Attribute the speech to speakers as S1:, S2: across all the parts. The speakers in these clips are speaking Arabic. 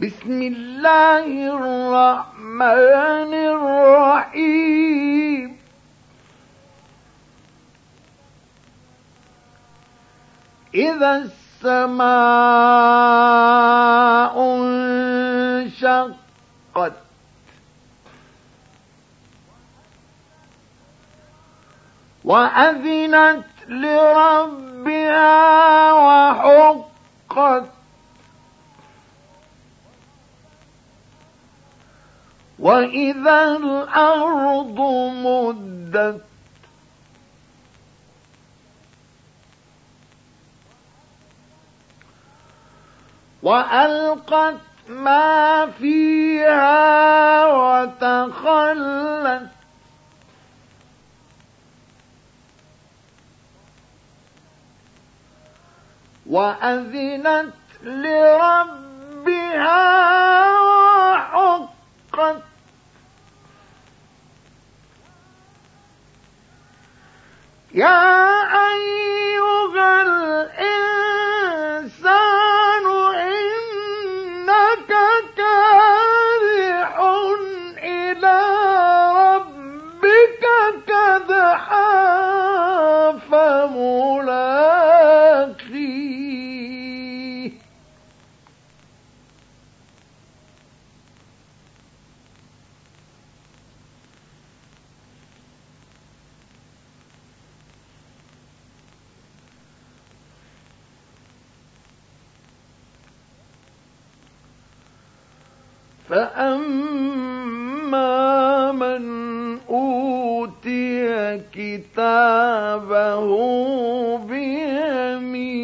S1: بسم الله الرحمن الرحيم. إذا السماء انشقت وأذنت لربها وحقت. وإذا الأرض مدت وألقت ما فيها وتخلت وأذنت لربها وحقت Yeah. فأما من أوتي كتابه بيمينه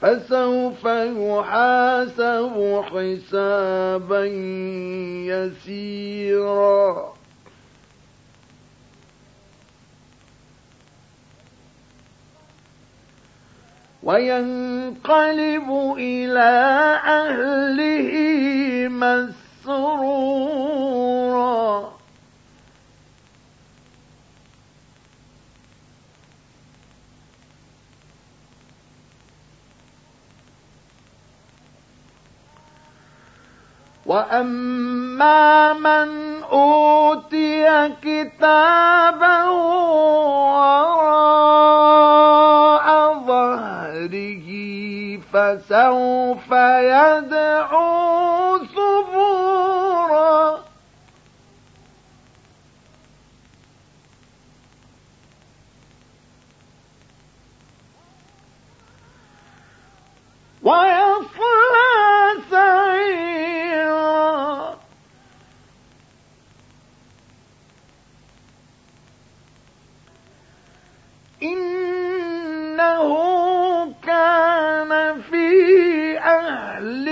S1: فسوف يحاسب حسابا يسيرا وينقلب إلى أهله مسرورا. وأما من أوتي كتابه فسوف يدعو ثبورا. ويصلى أهله مسرورا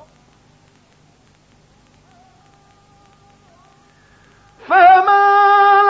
S1: فما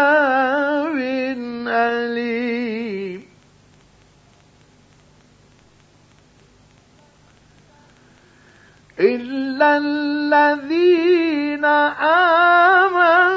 S1: إلا الذين آمنوا